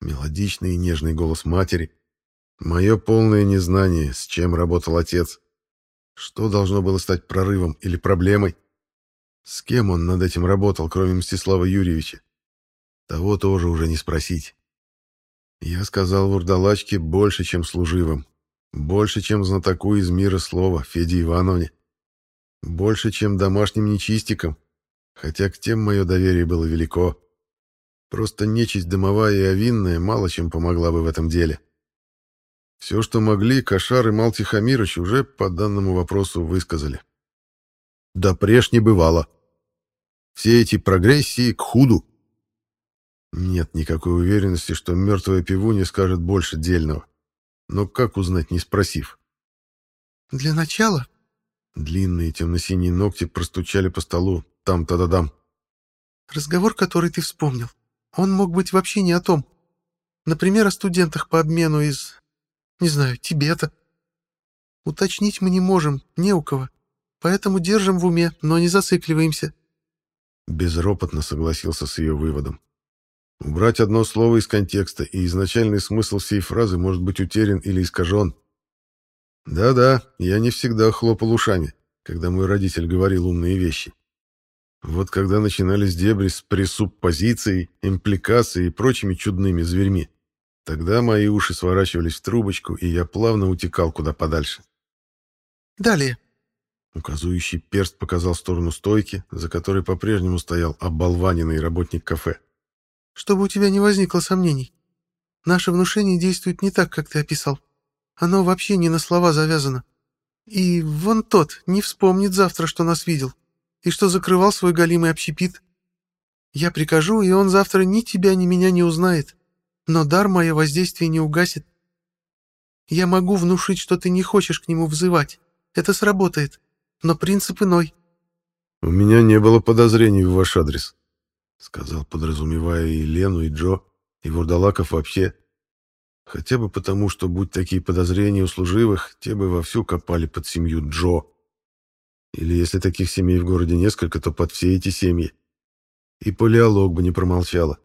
Мелодичный и нежный голос матери. Мое полное незнание, с чем работал отец. Что должно было стать прорывом или проблемой? С кем он над этим работал, кроме Мстислава Юрьевича? Того тоже уже не спросить. Я сказал вурдалачке больше, чем служивым. Больше, чем знатоку из мира слова Феде Ивановне. Больше, чем домашним нечистикам, хотя к тем мое доверие было велико. Просто нечисть дымовая и овинная мало чем помогла бы в этом деле. Все, что могли, Кошар и Мал уже по данному вопросу высказали. Да прежде бывало. Все эти прогрессии к худу. Нет никакой уверенности, что мертвая пивунья скажет больше дельного. Но как узнать, не спросив? «Для начала...» Длинные темно-синие ногти простучали по столу. Там-та-да-дам. «Разговор, который ты вспомнил, он мог быть вообще не о том. Например, о студентах по обмену из... не знаю, Тибета. Уточнить мы не можем, не у кого. Поэтому держим в уме, но не зацикливаемся». Безропотно согласился с ее выводом. Убрать одно слово из контекста, и изначальный смысл всей фразы может быть утерян или искажен. Да-да, я не всегда хлопал ушами, когда мой родитель говорил умные вещи. Вот когда начинались дебри с пресуппозицией, импликацией и прочими чудными зверьми, тогда мои уши сворачивались в трубочку, и я плавно утекал куда подальше. «Далее», Указующий перст показал сторону стойки, за которой по-прежнему стоял оболваненный работник кафе чтобы у тебя не возникло сомнений. Наше внушение действует не так, как ты описал. Оно вообще не на слова завязано. И вон тот не вспомнит завтра, что нас видел, и что закрывал свой голимый общепит. Я прикажу, и он завтра ни тебя, ни меня не узнает. Но дар мое воздействие не угасит. Я могу внушить, что ты не хочешь к нему взывать. Это сработает. Но принцип иной. У меня не было подозрений в ваш адрес, Сказал, подразумевая и Лену, и Джо, и Вурдалаков вообще. Хотя бы потому, что, будь такие подозрения у служивых, те бы вовсю копали под семью Джо. Или если таких семей в городе несколько, то под все эти семьи. И палеолог бы не промолчала.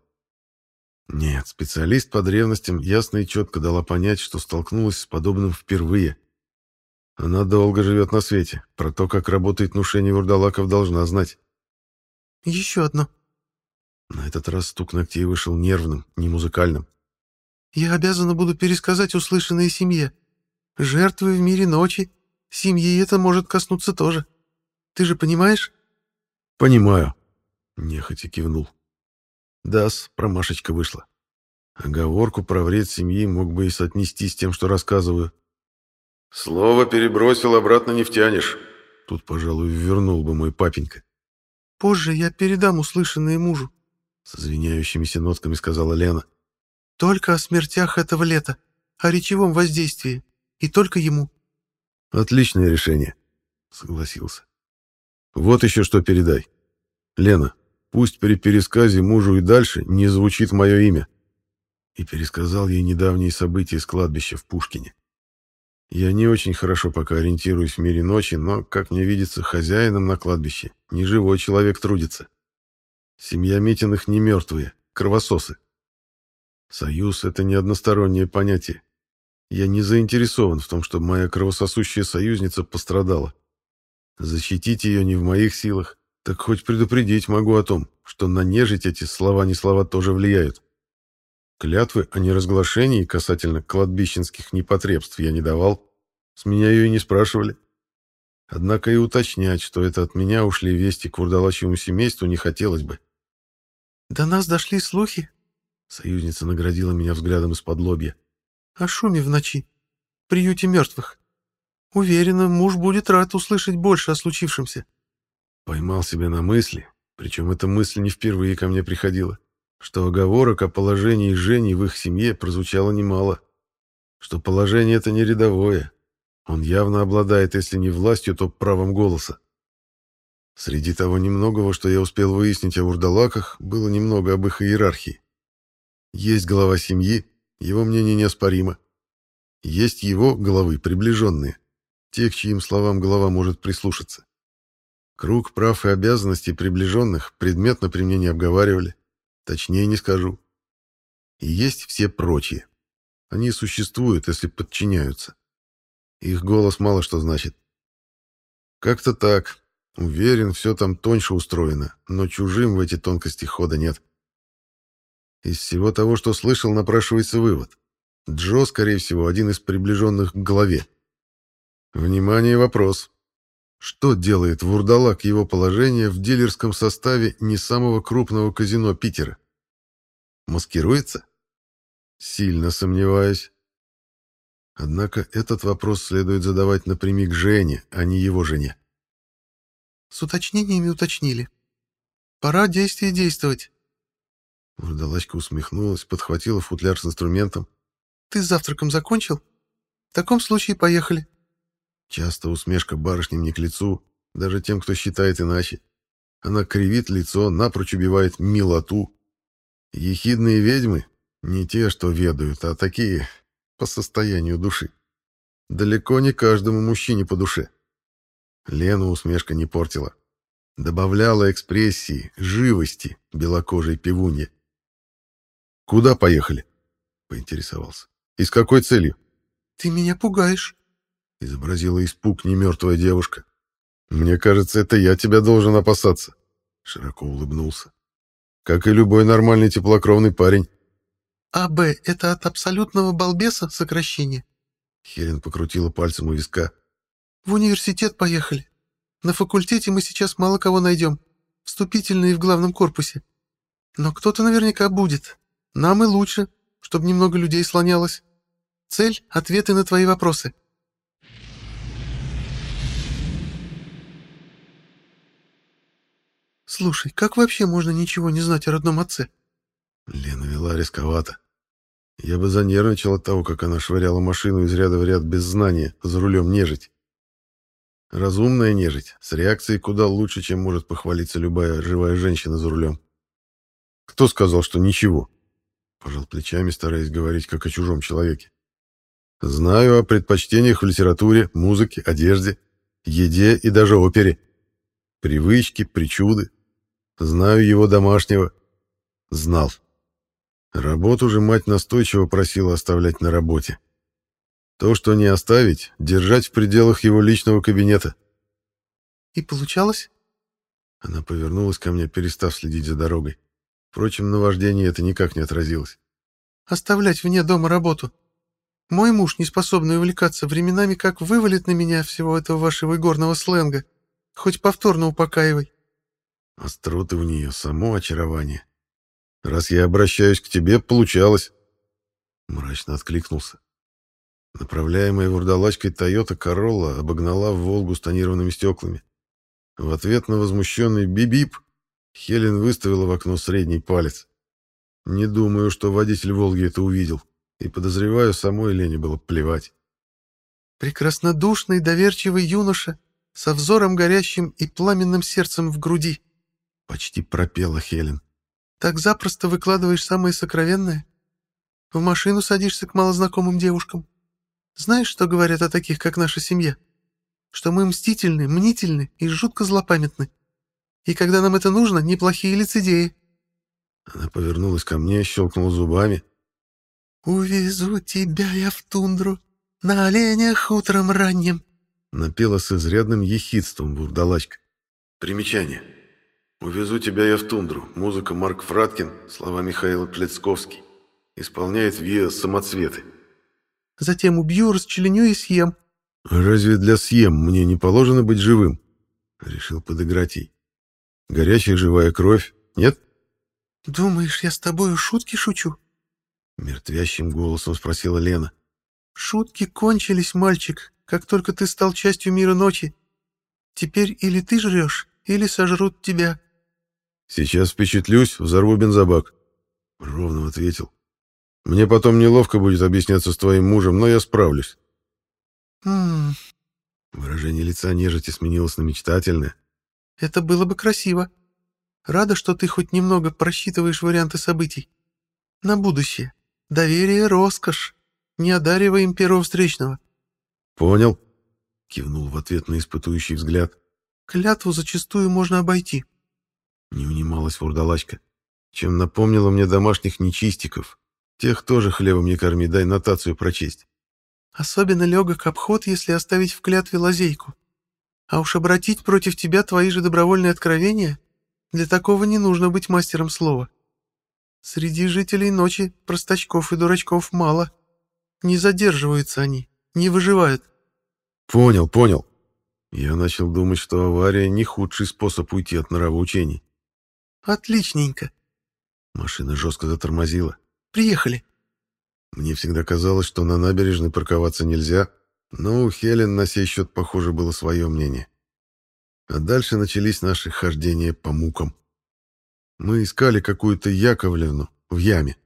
Нет, специалист по древностям ясно и четко дала понять, что столкнулась с подобным впервые. Она долго живет на свете. Про то, как работает внушение вурдалаков, должна знать. «Еще одно», на этот раз стук ногтей вышел нервным, не музыкальным. «Я обязана буду пересказать услышанное семье. Жертвы в мире ночи. Семьи это может коснуться тоже. Ты же понимаешь?» «Понимаю», — нехотя кивнул. «Да-с, промашечка вышла. Оговорку про вред семьи мог бы и соотнести с тем, что рассказываю. Слово перебросил, обратно не втянешь. Тут, пожалуй, вернул бы мой папенька. Позже я передам услышанное мужу. С извиняющимися нотками сказала Лена. «Только о смертях этого лета, о речевом воздействии. И только ему». «Отличное решение», — согласился. «Вот еще что передай. Лена, пусть при пересказе мужу и дальше не звучит мое имя». И пересказал ей недавние события с кладбища в Пушкине. Я не очень хорошо пока ориентируюсь в мире ночи, но, как мне видится, хозяином на кладбище не живой человек трудится. Семья Митиных не мертвые, кровососы. Союз — это не одностороннее понятие. Я не заинтересован в том, чтобы моя кровососущая союзница пострадала. Защитить ее не в моих силах, так хоть предупредить могу о том, что на нежить эти слова не слова тоже влияют. Клятвы о неразглашении касательно кладбищенских непотребств я не давал, с меня ее и не спрашивали. Однако и уточнять, что это от меня ушли вести к вурдалачьему семейству, не хотелось бы. «До нас дошли слухи?» Союзница наградила меня взглядом из-под лобья. «О шуме в ночи. Приюте мертвых. Уверена, муж будет рад услышать больше о случившемся». Поймал себя на мысли, причем эта мысль не впервые ко мне приходила, что оговорок о положении Жени в их семье прозвучало немало, что положение это не рядовое, он явно обладает, если не властью, то правом голоса. Среди того немногого, что я успел выяснить о вурдалаках, было немного об их иерархии. Есть глава семьи, его мнение неоспоримо. Есть его главы приближенные, те, к чьим словам глава может прислушаться. Круг прав и обязанностей приближенных предметно при мне не обговаривали, точнее не скажу. И есть все прочие. Они существуют, если подчиняются. Их голос мало что значит. Как-то так, Уверен, все там тоньше устроено, но чужим в эти тонкости хода нет. Из всего того, что слышал, напрашивается вывод. Джо, скорее всего, один из приближенных к главе. Внимание, вопрос. Что делает вурдалак его положение в дилерском составе не самого крупного казино Питера? Маскируется? Сильно сомневаюсь. Однако этот вопрос следует задавать напрямик Жене, а не его жене. С уточнениями уточнили. Пора действие действовать. Вурдалачка усмехнулась, подхватила футляр с инструментом. Ты с завтраком закончил? В таком случае поехали. Часто усмешка барышням не к лицу, даже тем, кто считает иначе. Она кривит лицо, напрочь убивает милоту. Ехидные ведьмы — не те, что ведают, а такие по состоянию души. Далеко не каждому мужчине по душе. Лену усмешка не портила. Добавляла экспрессии, живости белокожей пивунье. «Куда поехали?» — поинтересовался. «И с какой целью?» «Ты меня пугаешь», — изобразила испуг немертвая девушка. «Мне кажется, это я тебя должен опасаться», — широко улыбнулся. «Как и любой нормальный теплокровный парень». «АБ — это от абсолютного балбеса сокращение?» Хелен покрутила пальцем у виска. «В университет поехали. На факультете мы сейчас мало кого найдем. Вступительные в главном корпусе. Но кто-то наверняка будет. Нам и лучше, чтобы немного людей слонялось. Цель — ответы на твои вопросы». «Слушай, как вообще можно ничего не знать о родном отце?» Лена вела рисковато. Я бы занервничал от того, как она швыряла машину из ряда в ряд без знания, за рулем нежить. Разумная нежить, с реакцией куда лучше, чем может похвалиться любая живая женщина за рулем. «Кто сказал, что ничего?» Пожал плечами, стараясь говорить как о чужом человеке. «Знаю о предпочтениях в литературе, музыке, одежде, еде и даже опере. Привычки, причуды, Знаю его домашнего. Знал. Работу же мать настойчиво просила оставлять на работе. То, что не оставить, держать в пределах его личного кабинета. И получалось? Она повернулась ко мне, перестав следить за дорогой. Впрочем, на вождении это никак не отразилось. Оставлять вне дома работу. Мой муж, не способный увлекаться временами, как вывалит на меня всего этого вашего игорного сленга. Хоть повторно упокаивай. Остроты в нее, само очарование. Раз я обращаюсь к тебе, получалось. Мрачно откликнулся. Направляемая вурдалачкой Тойота Королла обогнала в Волгу с тонированными стеклами. В ответ на возмущенный бип-бип Хелен выставила в окно средний палец. Не думаю, что водитель Волги это увидел, и, подозреваю, самой Лене было плевать. «Прекраснодушный, доверчивый юноша, со взором горящим и пламенным сердцем в груди», — почти пропела Хелен. «Так запросто выкладываешь самое сокровенное? В машину садишься к малознакомым девушкам. Знаешь, что говорят о таких, как наша семья? Что мы мстительны, мнительны и жутко злопамятны. И когда нам это нужно, неплохие лицедеи». Она повернулась ко мне, щелкнула зубами. «Увезу тебя я в тундру на оленях утром ранним», — напела с изрядным ехидством бурдалачка. Примечание. «Увезу тебя я в тундру». Музыка Марк Фраткин, слова Михаила Плецковский. Исполняет Виа «Самоцветы». «Затем убью, расчленю и съем». «Разве для съем мне не положено быть живым?» Решил подыграть ей. «Горячая живая кровь, нет?» «Думаешь, я с тобою шутки шучу?» Мертвящим голосом спросила Лена. «Шутки кончились, мальчик, как только ты стал частью мира ночи. Теперь или ты жрешь, или сожрут тебя. «Сейчас впечатлюсь, взорву бензобак», — ровно ответил. «Мне потом неловко будет объясняться с твоим мужем, но я справлюсь». «Ммм...» Выражение лица нежити сменилось на мечтательное. «Это было бы красиво. Рада, что ты хоть немного просчитываешь варианты событий. На будущее. Доверие — роскошь. Не одариваем первого встречного». «Понял», — кивнул в ответ на испытующий взгляд. «Клятву зачастую можно обойти. Не унималась вурдалачка, чем напомнила мне домашних нечистиков. Тех тоже хлебом не корми, дай нотацию прочесть. Особенно легок обход, если оставить в клятве лазейку. А уж обратить против тебя твои же добровольные откровения? Для такого не нужно быть мастером слова. Среди жителей ночи простачков и дурачков мало. Не задерживаются они, не выживают. Понял, понял. Я начал думать, что авария не худший способ уйти от нравоучений. Отличненько. Машина жестко затормозила. Приехали. Мне всегда казалось, что на набережной парковаться нельзя, но у Хелен на сей счет, похоже, было свое мнение. А дальше начались наши хождения по мукам. Мы искали какую-то Яковлевну в яме.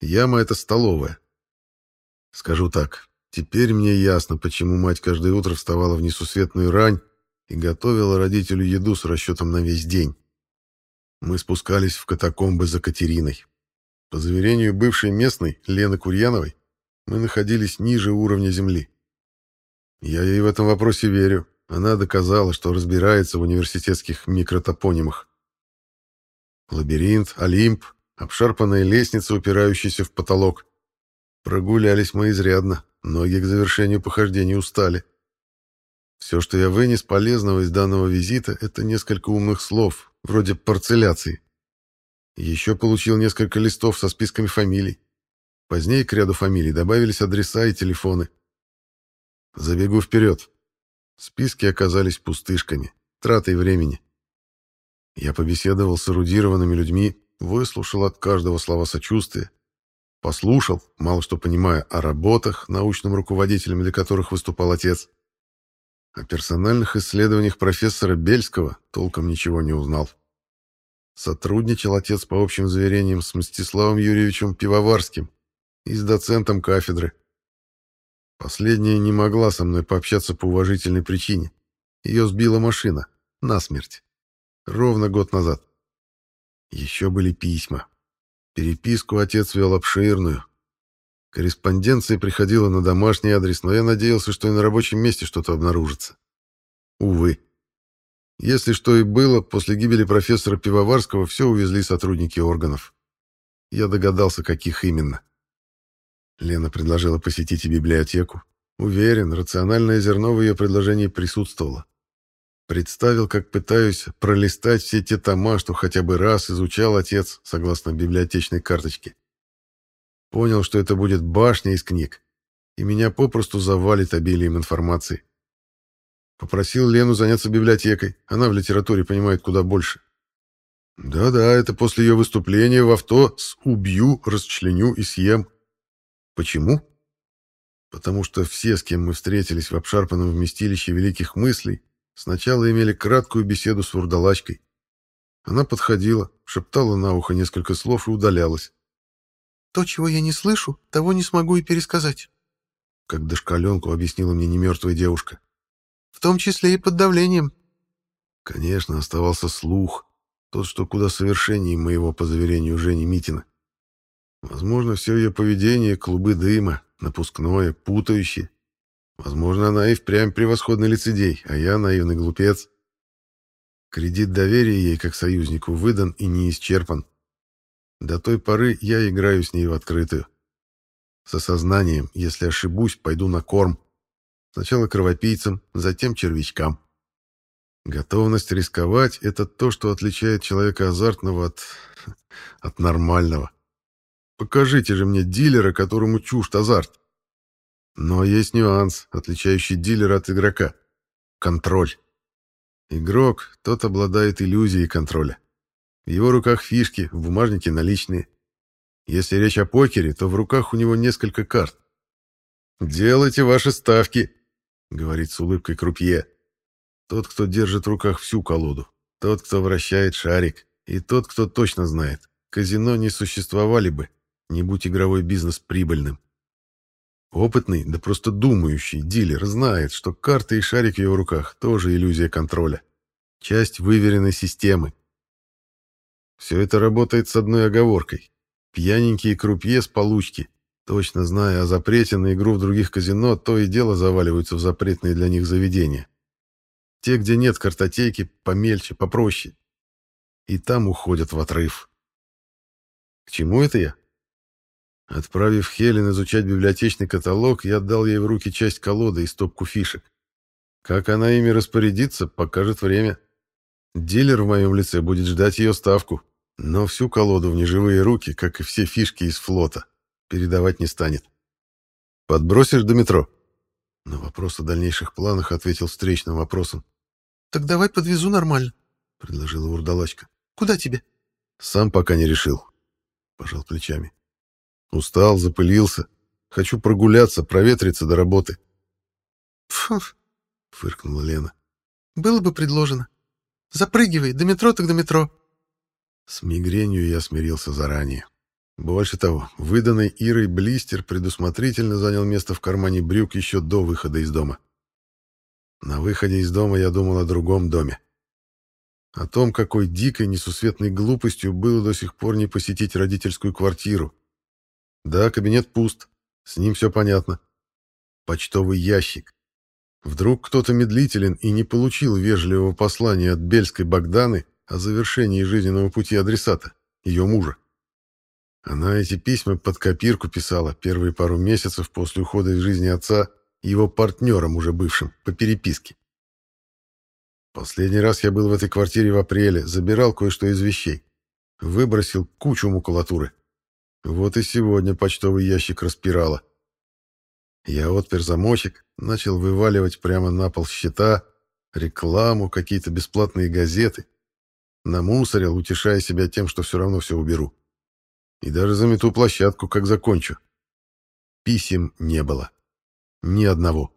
Яма — это столовая. Скажу так, теперь мне ясно, почему мать каждое утро вставала в несусветную рань и готовила родителю еду с расчетом на весь день. Мы спускались в катакомбы за Катериной. По заверению бывшей местной, Лены Курьяновой, мы находились ниже уровня земли. Я ей в этом вопросе верю. Она доказала, что разбирается в университетских микротопонимах. Лабиринт, Олимп, обшарпанная лестница, упирающаяся в потолок. Прогулялись мы изрядно, ноги к завершению похождения устали. Все, что я вынес полезного из данного визита, это несколько умных слов, вроде парцеляции. Еще получил несколько листов со списками фамилий. Позднее к ряду фамилий добавились адреса и телефоны. Забегу вперед. Списки оказались пустышками, тратой времени. Я побеседовал с эрудированными людьми, выслушал от каждого слова сочувствия, послушал, мало что понимая о работах, научным руководителем для которых выступал отец. О персональных исследованиях профессора Бельского толком ничего не узнал. Сотрудничал отец по общим заверениям с Мстиславом Юрьевичем Пивоварским и с доцентом кафедры. Последняя не могла со мной пообщаться по уважительной причине. Ее сбила машина. Насмерть. Ровно год назад. Еще были письма. Переписку отец вел обширную. Корреспонденция приходила на домашний адрес, но я надеялся, что и на рабочем месте что-то обнаружится. Увы. Если что и было, после гибели профессора Пивоварского все увезли сотрудники органов. Я догадался, каких именно. Лена предложила посетить библиотеку. Уверен, рациональное зерно в ее предложении присутствовало. Представил, как пытаюсь пролистать все те тома, что хотя бы раз изучал отец, согласно библиотечной карточке. Понял, что это будет башня из книг, и меня попросту завалит обилием информации. Попросил Лену заняться библиотекой. Она в литературе понимает куда больше. Да-да, это после ее выступления в авто с «убью», «расчленю» и «съем». Почему? Потому что все, с кем мы встретились в обшарпанном вместилище великих мыслей, сначала имели краткую беседу с вурдалачкой. Она подходила, шептала на ухо несколько слов и удалялась. «То, чего я не слышу, того не смогу и пересказать», как дошкаленку объяснила мне немертвая девушка. В том числе и под давлением. Конечно, оставался слух, тот, что куда совершеннее моего, по заверению Жени Митина. Возможно, все ее поведение — клубы дыма, напускное, путающее. Возможно, она и впрямь превосходный лицедей, а я наивный глупец. Кредит доверия ей как союзнику выдан и не исчерпан. До той поры я играю с ней в открытую. С осознанием, если ошибусь, пойду на корм. Сначала кровопийцам, затем червячкам. Готовность рисковать — это то, что отличает человека азартного от... (laughs) от нормального. Покажите же мне дилера, которому чужд азарт. Но есть нюанс, отличающий дилера от игрока. Контроль. Игрок, тот обладает иллюзией контроля. В его руках фишки, в бумажнике наличные. Если речь о покере, то в руках у него несколько карт. «Делайте ваши ставки», говорит с улыбкой крупье. Тот, кто держит в руках всю колоду, тот, кто вращает шарик, и тот, кто точно знает, казино не существовали бы, не будь игровой бизнес прибыльным. Опытный, да просто думающий дилер знает, что карты и шарик в его руках тоже иллюзия контроля. Часть выверенной системы. Все это работает с одной оговоркой. Пьяненькие крупье с получки Точно зная о запрете на игру в других казино, то и дело заваливаются в запретные для них заведения. Те, где нет картотеки, помельче, попроще. И там уходят в отрыв. К чему это я? Отправив Хелен изучать библиотечный каталог, я отдал ей в руки часть колоды и стопку фишек. Как она ими распорядится, покажет время. Дилер в моем лице будет ждать ее ставку, но всю колоду в неживые руки, как и все фишки из флота, передавать не станет. «Подбросишь до метро?» На вопрос о дальнейших планах ответил встречным вопросом. «Так давай подвезу нормально», — предложила урдалачка. «Куда тебе?» «Сам пока не решил», — пожал плечами. «Устал, запылился. Хочу прогуляться, проветриться до работы». «Фу», — фыркнула Лена. «Было бы предложено. Запрыгивай, до метро так до метро». С мигренью я смирился заранее. Больше того, выданный Ирой блистер предусмотрительно занял место в кармане брюк еще до выхода из дома. На выходе из дома я думал о другом доме. О том, какой дикой, несусветной глупостью было до сих пор не посетить родительскую квартиру. Да, кабинет пуст, с ним все понятно. Почтовый ящик. Вдруг кто-то медлителен и не получил вежливого послания от Бельской Богданы о завершении жизненного пути адресата, ее мужа. Она эти письма под копирку писала первые пару месяцев после ухода из жизни отца его партнером, уже бывшим, по переписке. Последний раз я был в этой квартире в апреле, забирал кое-что из вещей. Выбросил кучу макулатуры. Вот и сегодня почтовый ящик распирало. Я отпер замочек, начал вываливать прямо на пол счета, рекламу, какие-то бесплатные газеты. Намусорил, утешая себя тем, что все равно все уберу. И даже замету площадку, как закончу. Писем не было. Ни одного.